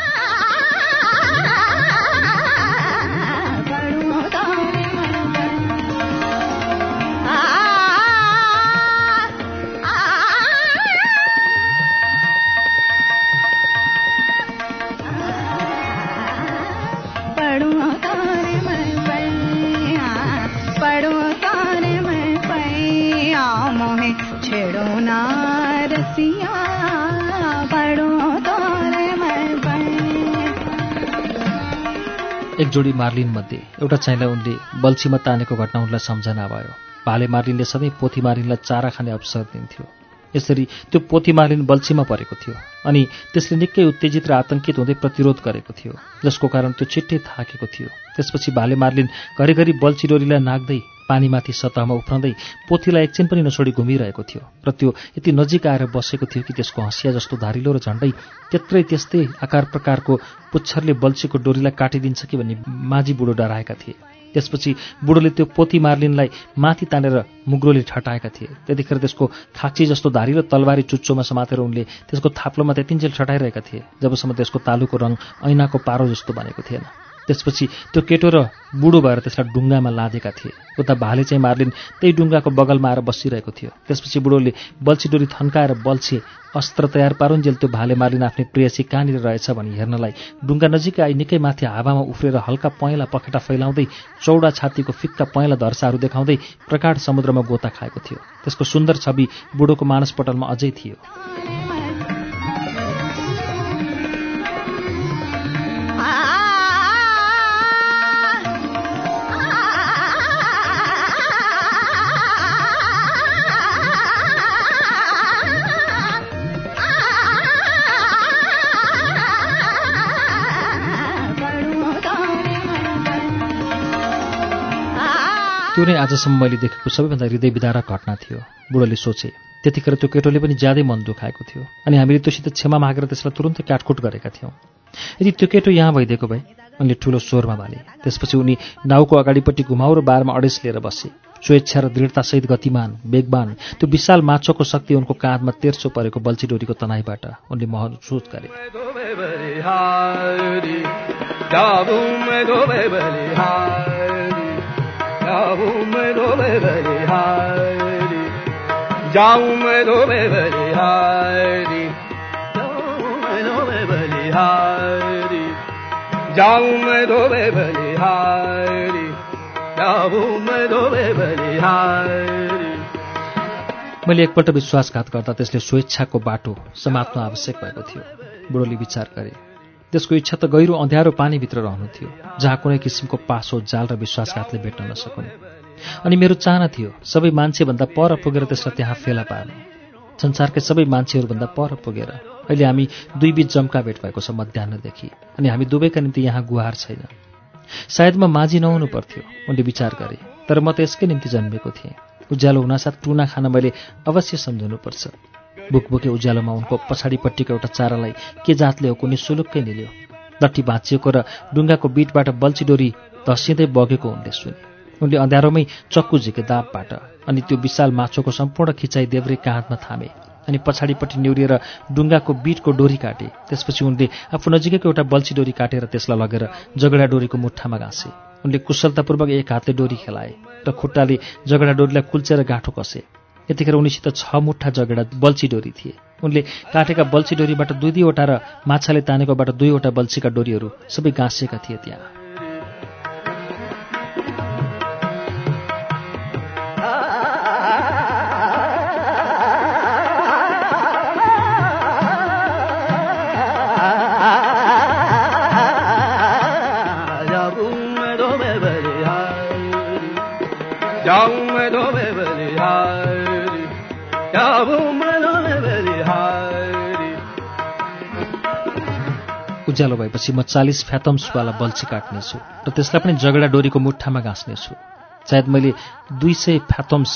एक जोडी मार्लिन मध्ये एउटा चाहिँलाई उनले बल्छीमा तानेको घटना उनलाई सम्झना भयो। भाले मार्लिनले सधैँ पोथी मार्लिनलाई चारा खाने अवसर दिन्थ्यो। यसरी त्यो पोथी मार्लिन बल्छीमा परेको थियो अनि त्यसले निकै उत्तेजित र आतंकित हुँदै प्रतिरोध गरेको थियो जसको कारण त्यो छिट्टै थाकेको थियो। त्यसपछि भाले मार्लिन घरिघरि बल्छी डोरीलाई नाग्दै पानीमाथि सतहमा उफ्रँदै पोथीलाई एकछिन पनि नछोडी घुमिरहेको थियो र त्यो यति नजिक आएर बसेको थियो कि त्यसको हँसिया जस्तो धारिलो र झन्डै त्यत्रै त्यस्तै आकार प्रकारको पुच्छरले बल्छीको डोरीलाई काटिदिन्छ कि भन्ने माझी बुढो डराएका थिए। त्यसपछि बुढोले त्यो पोथी मार्लिनलाई माथि तानेर मुग्रोले ठटाएका थिए। त्यतिखेर त्यसको खाक्ची जस्तो धारिलो तलवारी चुच्चोमा समातेर उनले त्यसको थाप्लोमा त्यतिन्जेल ठटाइरहेका थिए जबसम्म त्यसको तालुको रङ ऐनाको पारो जस्तो बनेको थिएन। त्यसपछि त्यो केटो र बुढो भएर त्यसलाई डुङ्गामा लादेका थिए। उता भाले चाहिँ मार्लिन त्यही डुङ्गाको बगलमा आएर बसिरहेको थियो। त्यसपछि बुढोले बल्छी डोरी थन्काएर बल्छी अस्त्र तयार पारुन्जेल त्यो भाले मार्लिन आफ्नै प्रेयसी कहाँनिर रहेछ भनी हेर्नलाई। डुङ्गा नजिकै आई निकै माथि हावामा उफ्रेर हल्का पहेँला पखेटा फैलाउँदै चौडा छातीको फिक्का पहेँला धर्साहरू देखाउँदै प्रकाट समुद्रमा गोता खाएको थियो। त्यसको सुन्दर छवि बुढोको मानसपटलमा अझै थियो। त्यो नै आजसम्म मैले देखेको सबैभन्दा हृदय विदारक घटना थियो। बुढोले सोचे त्यतिखेर त्यो केटोले पनि ज्यादै मन दुखाएको थियो अनि हामीले त्योसित क्षमा मागेर त्यसलाई तुरन्तै काटकुट गरेका थियौँ। यदि त्यो केटो यहाँ भइदिएको भए उनले ठुलो स्वरमा भने त्यसपछि उनी नाउको अगाडिपट्टि घुमाउरो बारमा अडेस लिएर बसे। स्वेच्छा र दृढतासहित गतिमान वेगवान त्यो विशाल माछोको शक्ति उनको काँधमा तेर्सो परेको बल्छी डोरीको तनाइबाट उनले महसुस गरे। मैं मैले एकपल्ट विश्वासघात गर्दा त्यसले स्वेच्छाको बाटो समात्न आवश्यक भएको थियो। बुढोले विचार गरे। त्यसको इच्छा त गहिरो अँध्यारो पानीभित्र रहनु थियो जहाँ कुनै किसिमको पासो जाल र विश्वासघातले भेट्न नसकुन्। अनि मेरो चाहना थियो सबै मान्छेभन्दा पर पुगेर त्यसलाई त्यहाँ फेला पार्नु। संसारकै सबै मान्छेहरूभन्दा पर पुगेर अहिले हामी दुई बिच जम्का भेट भएको छ मध्याहदेखि अनि हामी दुवैका निम्ति यहाँ गुहार छैन। सायद म माझी नहुनु पर्थ्यो उनले विचार गरे तर म त यसकै निम्ति जन्मेको थिएँ। उज्यालो हुनासाथ टुना खान मैले अवश्य सम्झाउनुपर्छ बुकबुके उज्यालोमा उनको पछाडिपट्टिको एउटा चारालाई के जातले हो कुनै सुलुक्कै निल्यो। लट्ठी भाँचिएको र डुङ्गाको बिटबाट बल्छी डोरी धसिँदै बगेको उनले सुने। उनले अँध्यारोमै चक्कु झिके दापबाट अनि त्यो विशाल माछोको सम्पूर्ण खिचाइ देव्रे काँधमा थामे अनि पछाडिपट्टि निहुरिएर डुङ्गाको बिटको डोरी काटे। त्यसपछि उनले आफू नजिकैको एउटा बल्छी डोरी काटेर त्यसलाई लगेर जगडा डोरीको मुठामा घाँसे। उनले कुशलतापूर्वक एक हातले डोरी खेलाए र खुट्टाले जगडा डोरीलाई कुल्चेर गाँठो कसे। यतिखेर उनीसित छ मुठा जगडा बल्छी डोरी थिए। उनले काटेका बल्छी डोरीबाट दुई दुईवटा र माछाले तानेकोबाट दुईवटा बल्छीका डोरीहरू सबै गाँसिएका थिए त्यहाँ। उज्यालो भएपछि म चालिस फ्याथम्सवाला बल्छी काट्नेछु र त्यसलाई पनि जगडा डोरीको मुठामा गाँच्नेछु सायद मैले दुई सय फ्याथम्स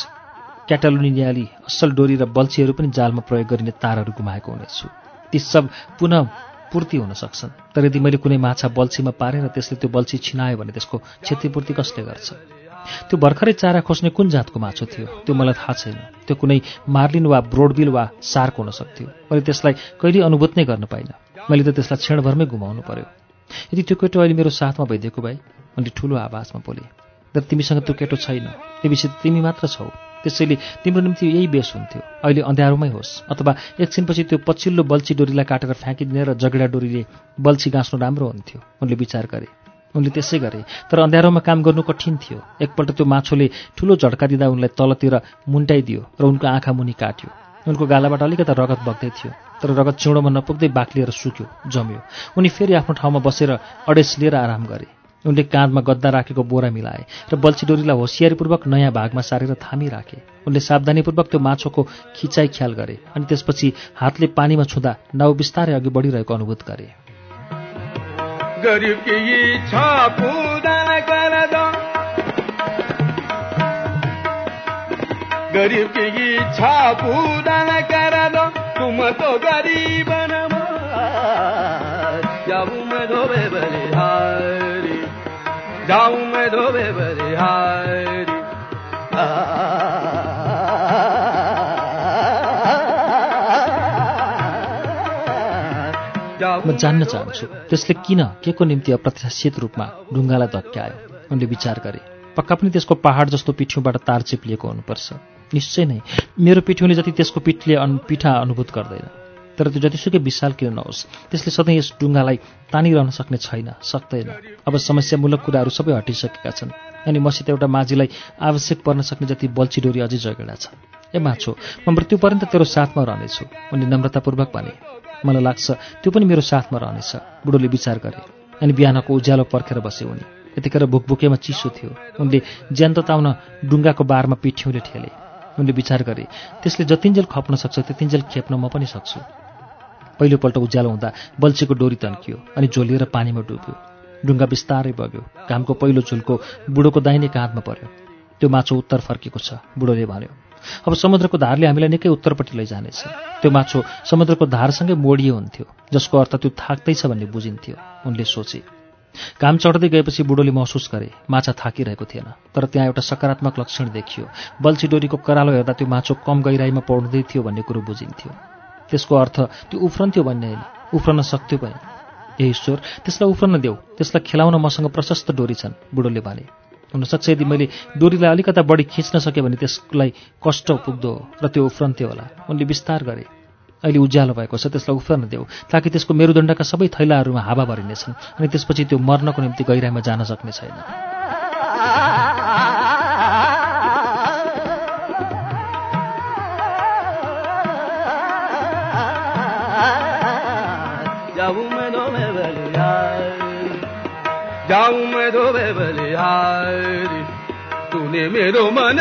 क्याटालोनियाली असल डोरी र बल्छीहरू पनि जालमा प्रयोग गरिने तारहरू गुमाएको हुनेछु। ती सब पुनः पूर्ति हुन सक्छन्। तर यदि मैले कुनै माछा बल्छीमा पारेर त्यसले त्यो बल्छी छिनायो भने त्यसको क्षतिपूर्ति कसले गर्छ? त्यो भर्खरै चारा खोज्ने कुन जातको माछो थियो? त्यो मलाई थाहा छैन। त्यो कुनै मार्लिन वा ब्रोडबिल वा सार्क हुन सक्थ्यो। मैले त्यसलाई कहिले अनुभूत नै गर्न पाइनँ। मैले त त्यसलाई क्षणभरमै गुमाउनु पर्यो। यदि त्यो केटो अहिले मेरो साथमा भइदिएको भए मैले ठुलो आवाजमा बोलेँ तर तिमीसँग त्यो केटो छैन। तिमीसित तिमी मात्र छौ। त्यसैले तिम्रो निम्ति यही बेस हुन्थ्यो। अहिले अँध्यारोमै होस् अथवा एकछिनपछि त्यो पछिल्लो बल्छी डोरीलाई काटेर फ्याँकिदिने र जगडा डोरीले बल्छी गाँच्नु राम्रो हुन्थ्यो उनले विचार गरे। उनले त्यसै गरे तर अँध्यारोमा काम गर्नु कठिन थियो। एकपल्ट त्यो माछोले ठुलो झड्का दिँदा उनलाई तलतिर मुन्टाइदियो र उनको आँखा मुनि काट्यो। उनको गालाबाट अलिकता रगत बग्दै थियो। तर रगत चिउँडोमा नपुग्दै बाक्लिएर सुक्यो जम्यो। उनी फेरि आफ्नो ठाउँमा बसेर अडेस लिएर आराम गरे। उनले काँधमा गद्दा राखेको बोरा मिलाए र बल्छी डोरीलाई होसियारीपूर्वक नयाँ भागमा सारेर थामिराखे उनले सावधानीपूर्वक त्यो माछोको खिचाइ ख्याल गरे अनि त्यसपछि हातले पानीमा छुँदा नाउ बिस्तारै अघि बढिरहेको अनुभूत गरे। गरीब म जान्न चाहन्छु। त्यसले किन के को निम्ति अप्रत्याशित रूपमा ढुङ्गालाई धक्क्यायो? उनले विचार गरे। पक्का पनि त्यसको पहाड जस्तो पिठ्यौँबाट तार चिप्लिएको हुनुपर्छ। निश्चय नै मेरो पिठ्यौँले जति त्यसको पिठले अनु पिठा अनुभूत गर्दैन तर त्यो जतिसुकै विशाल किन नहोस् त्यसले सधैँ यस डुङ्गालाई तानिरहन सक्ने छैन सक्दैन। अब समस्यामूलक कुराहरू सबै हटिसकेका छन् अनि मसित एउटा माझीलाई आवश्यक पर्न सक्ने जति बल्छी डोरी अझै जगेडा छ। ए माछो म मृत्युपर्यन्त तेरो साथमा रहनेछु उनले नम्रतापूर्वक भने। मलाई लाग्छ त्यो पनि मेरो साथमा रहनेछ बुढोले विचार गरे। अनि बिहानको उज्यालो पर्खेर बसे उनी। यतिखेर भुकभुकेमा चिसो थियो। उनले ज्यान तताउन डुङ्गाको बारमा पिठ्यौँले ठेले। उनले विचार गरे त्यसले जतिन्जेल खप्न सक्छ त्यतिन्जेल खेप्न म पनि सक्छु। पहिलोपल्ट उज्यालो हुँदा बल्छीको डोरी तन्कियो अनि झोलिएर पानीमा डुब्यो। डुङ्गा बिस्तारै बग्यो। घामको पहिलो झुल्को बुढोको दाहिने काँधमा पर्यो। त्यो माछो उत्तर फर्केको छ बुढोले भन्यो। अब समुद्रको धारले हामीलाई निकै उत्तरपट्टि लैजानेछ। त्यो माछो समुद्रको धारसँगै मोडियो हुन्थ्यो जसको अर्थ त्यो थाक्दैछ भन्ने बुझिन्थ्यो। उनले सोचे। घाम चढ्दै गएपछि बुढोले महसुस गरे माछा थाकिरहेको थिएन तर त्यहाँ एउटा सकारात्मक लक्षण देखियो। बल्छी डोरीको करालो हेर्दा त्यो माछो कम गहिराईमा पौड्दै थियो भन्ने कुरो बुझिन्थ्यो। त्यसको अर्थ त्यो उफ्रन्थ्यो भन्ने होइन उफ्रन सक्थ्यो पनि। ए ईश्वर त्यसलाई उफ्रन देऊ त्यसलाई खेलाउन मसँग प्रशस्त डोरी छन् बुढोले भने। हुनसक्छ यदि मैले डोरीलाई अलिकता बढी खिच्न सकेँ भने त्यसलाई कष्ट पुग्दो र त्यो उफ्रन्थ्यो होला। उनले विस्तार गरे। अहिले उज्यालो भएको छ त्यसलाई उफ्रन देऊ ताकि त्यसको मेरुदण्डका सबै थैलाहरूमा हावा भरिनेछन् अनि त्यसपछि त्यो मर्नको निम्ति गहिराइमा जान सक्ने छैन। तूने मेरो मन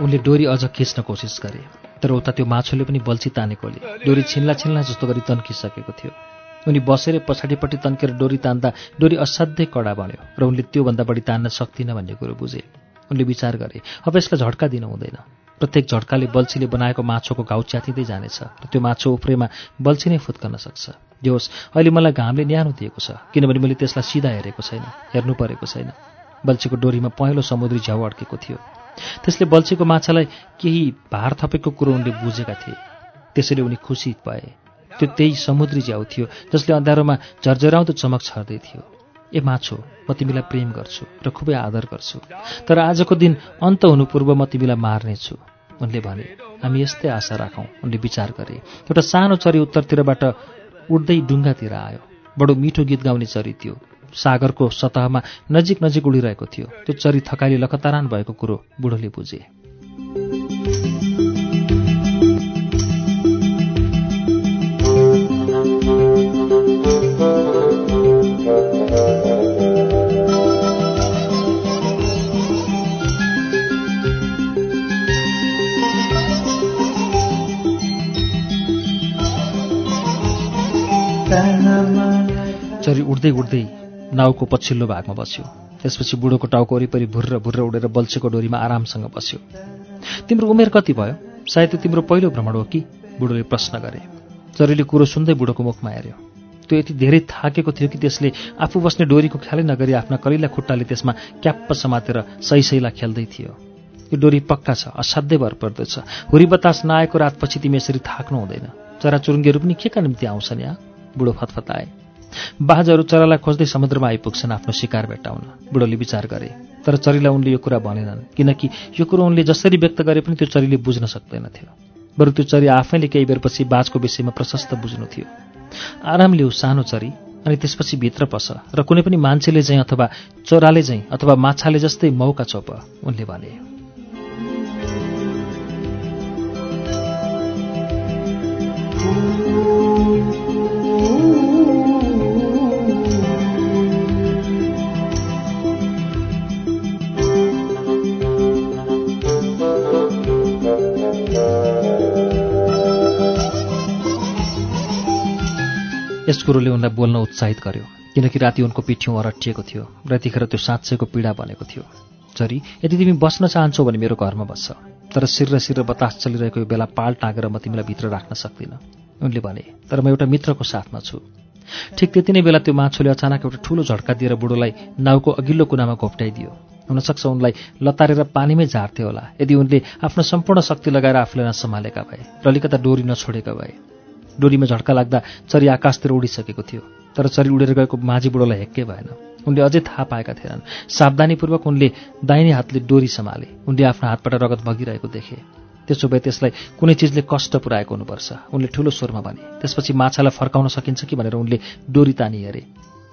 उनले डोरी अझ खिच्न कोसिस गरे तर उता त्यो माछोले पनि बल्छी तानेकोले। डोरी छिन्ला छिन्ला जस्तो गरी तन्किसकेको थियो। उनी बसेर पछाडिपट्टि तन्केर डोरी तान्दा डोरी असाध्यै कडा बन्यो र उनले त्योभन्दा बढी तान्न सक्दिनँ भन्ने कुरो बुझे। उनले विचार गरे अब यसलाई झड्का दिनु हुँदैन। प्रत्येक झड्काले बल्छीले बनाएको माछोको घाउ च्यातिँदै जानेछ र त्यो माछो उफ्रेमा बल्छी नै फुत्कन सक्छ। जे अहिले मलाई घामले न्यानो दिएको छ किनभने मैले त्यसलाई सिधा हेरेको छैन हेर्नु परेको छैन। बल्छीको डोरीमा पहेँलो समुद्री झ्याउ अड्केको थियो। त्यसले बल्छीको माछालाई केही भार थपेको कुरो उनले बुझेका थिए। त्यसैले उनी खुसी भए। त्यो त्यही समुद्री झ्याउ थियो जसले अँध्यारोमा झरझराउँदो चमक छर्दै थियो। ए माछो म तिमीलाई प्रेम गर्छु र खुबै आदर गर्छु। तर आजको दिन अन्त हुनु पूर्व म तिमीलाई मार्नेछु। उनले भने। हामी यस्तै आशा राखौँ उनले विचार गरे। एउटा सानो चरी उत्तरतिरबाट उड्दै डुङ्गातिर आयो। बडो मिठो गीत गाउने चरी थियो सागरको सतहमा नजिक नजिक उडिरहेको थियो। त्यो चरी थकाली लखतारान भएको कुरो बुढोले बुझे। चरी उड्दै उड्दै नाउको पछिल्लो भागमा बस्यो। त्यसपछि बुढोको टाउको वरिपरि भुर्र भुर्र उडेर बल्छेको डोरीमा आरामसँग बस्यो। तिम्रो उमेर कति भयो? सायद त्यो तिम्रो पहिलो भ्रमण हो कि? बुढोले प्रश्न गरे। चरीले कुरो सुन्दै बुढोको मुखमा हेऱ्यो। त्यो यति धेरै थाकेको थियो कि त्यसले आफू बस्ने डोरीको ख्यालै नगरी आफ्ना कलिला खुट्टाले त्यसमा क्याप्प समातेर सही सहीलाई खेल्दै थियो। यो डोरी पक्का छ असाध्यै भर पर्दछ हुरी बतास नआएको रातपछि तिमी यसरी थाक्नु हुँदैन। चराचुरुङ्गीहरू पनि के का निम्ति आउँछन् यहाँ? बुढो फतफताए। बाजहरू चरालाई खोज्दै समुद्रमा आइपुग्छन् आफ्नो शिकार भेट्टाउन। बुढोले विचार गरे तर चरीलाई उनले यो कुरा भनेनन् किनकि यो कुरो उनले जसरी व्यक्त गरे पनि त्यो चरीले बुझ्न सक्दैनथ्यो बरु त्यो चरी आफैले केही बेरपछि बाजको विषयमा प्रशस्त बुझ्नु थियो। आराम लिऊ सानो चरी अनि त्यसपछि भित्र पस र कुनै पनि मान्छेले चाहिँ अथवा चोराले चाहिँ अथवा माछाले जस्तै मौका चोप उनले भने। यस कुरोले उनलाई बोल्न उत्साहित गर्यो किनकि राति उनको पिठ्यौँ अरटिएको थियो र यतिखेर त्यो साँच्चैको पीडा बनेको थियो। चरी यदि तिमी बस्न चाहन्छौ भने मेरो घरमा बस्छ तर शिर र शिर बतास चलिरहेको यो बेला पाल टाँगेर म तिमीलाई भित्र राख्न सक्दिनँ। उनले भने तर म एउटा मित्रको साथमा छु। ठिक त्यति नै बेला त्यो माछोले अचानक एउटा ठुलो झड्का दिएर बुढोलाई नाउको अघिल्लो कुनामा घोप्ट्याइदियो। हुनसक्छ उनलाई लतारेर पानीमै झार्थे होला यदि उनले आफ्नो सम्पूर्ण शक्ति लगाएर आफूलाई नसम्हालेका भए र अलिकता डोरी नछोडेका भए। डोरीमा झड्का लाग्दा चरी आकाशतिर उडिसकेको थियो। तर चरी उडेर गएको माझी बुढोलाई हेक्कै भएन। उनले अझै थाहा पाएका थिएनन्। सावधानीपूर्वक उनले दाहिने हातले डोरी सम्हाले उनले आफ्नो हातबाट रगत बगिरहेको देखे। त्यसो भए त्यसलाई कुनै चिजले कष्ट पुऱ्याएको हुनुपर्छ। उनले ठुलो स्वरमा भने त्यसपछि माछालाई फर्काउन सकिन्छ कि? भनेर उनले डोरी तानी हेरे।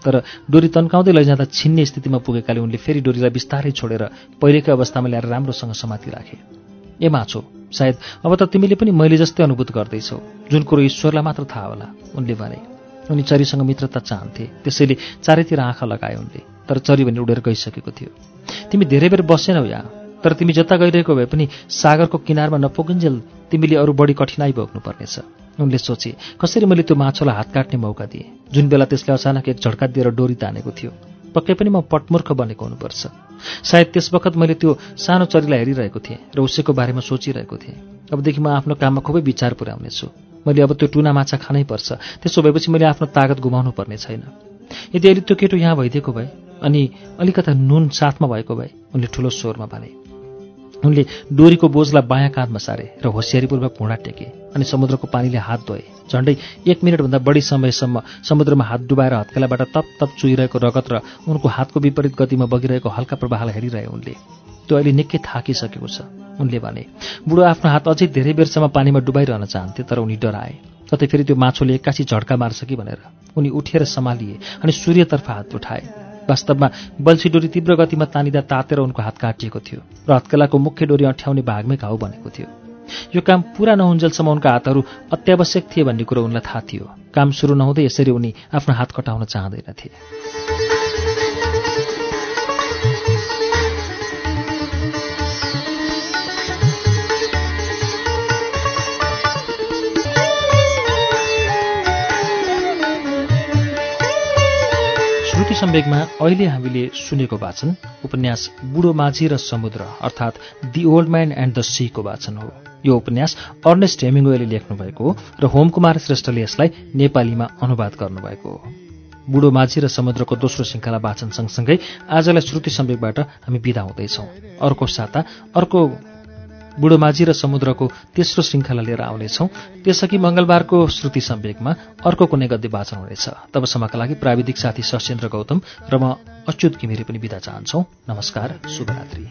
तर डोरी तन्काउँदै लैजाँदा छिन्ने स्थितिमा पुगेकाले उनले फेरि डोरीलाई बिस्तारै छोडेर पहिलेकै अवस्थामा ल्याएर राम्रोसँग समाति राखे ए माछो सायद अब त तिमीले पनि मैले जस्तै अनुभूत गर्दैछौ। जुन कुरो ईश्वरलाई मात्र थाहा होला उनले भने। उनी चरीसँग मित्रता चाहन्थे त्यसैले चारैतिर आँखा लगाए उनले तर चरी भने उडेर गइसकेको थियो। तिमी धेरै बेर बसेनौ यहाँ तर तिमी जता गइरहेको भए पनि सागरको किनारमा नपुगिन्जेल तिमीले अरू बढी कठिनाई भोग्नुपर्नेछ। उनले सोचे कसरी मैले त्यो माछोलाई हात काट्ने मौका दिएँ? जुन बेला त्यसले अचानक एक झड्का दिएर डोरी तानेको थियो पक्कै पनि म पटमूर्ख बनेको हुनुपर्छ। सायद त्यस बखत मैले त्यो सानो चरीलाई हेरिरहेको थिएँ र उसैको बारेमा सोचिरहेको थिएँ। अबदेखि म आफ्नो काममा खुबै विचार पुर्याउनेछु। मैले अब त्यो टुना माछा खानै पर्छ। त्यसो भएपछि मैले आफ्नो तागत गुमाउनु पर्ने छैन। यदि अहिले त्यो केटो यहाँ भइदिएको भए अनि अलिकता नुन साथमा भएको भए उनले ठुलो स्वरमा भने। उनले डोरीको बोझलाई बायाँ काँधमा सारे र होसियारीपूर्वक घुँडा टेके अनि समुद्रको पानीले हात धोए। झन्डै एक मिनटभन्दा बढी समयसम्म समुद्रमा हात डुबाएर हत्केलाबाट तप तप चुइरहेको रगत र उनको हातको विपरीत गतिमा बगिरहेको हल्का प्रवाहलाई हेरिरहे उनले। त्यो अहिले निकै थाकिसकेको छ उनले भने बुढो आफ्नो हात अझै धेरै बेरसम्म पानीमा डुबाइरहन चाहन्थे तर उनी डराए। कतै फेरि त्यो माछोले एक्कासी झड्का मार्छ कि भनेर? उनी उठेर सम्हालिए अनि सूर्यतर्फ हात उठाए। वास्तवमा बल्छी डोरी तीव्र गतिमा तानिँदा तातेर उनको हात काटिएको थियो र हत्केलाको मुख्य डोरी अठ्याउने भागमै घाउ बनेको थियो। यो काम पूरा नहुन्जेलसम्म उनका हातहरू अत्यावश्यक थिए भन्ने कुरो उनलाई थाहा थियो। काम सुरु नहुँदै यसरी उनी आफ्नो हात कटाउन चाहँदैनथे। श्रुति सम्वेकमा अहिले हामीले सुनेको वाचन उपन्यास बुढो माझी र समुद्र अर्थात् the old man and the सीको वाचन हो। यो उपन्यास अर्नेस्ट हेमिङ्वेले लेख्नु भएको हो र होमकुमार श्रेष्ठले यसलाई नेपालीमा अनुवाद गर्नुभएको हो। बुढो माझी र समुद्रको दोस्रो श्रृङ्खला वाचन सँगसँगै आजलाई श्रुति सम्वेकबाट हामी बिदा हुँदैछौँ। अर्को साता अर्को बुढोमाझी र समुद्रको तेस्रो श्रृङ्खला लिएर आउनेछौँ। त्यसअघि मङ्गलबारको श्रुति सम्वेकमा अर्को कुनै गद्य वाचन हुनेछ। तबसम्मका लागि प्राविधिक साथी सशेन्द्र गौतम र म अच्युत घिमिरे पनि बिदा चाहन्छौ। नमस्कार शुभरात्री।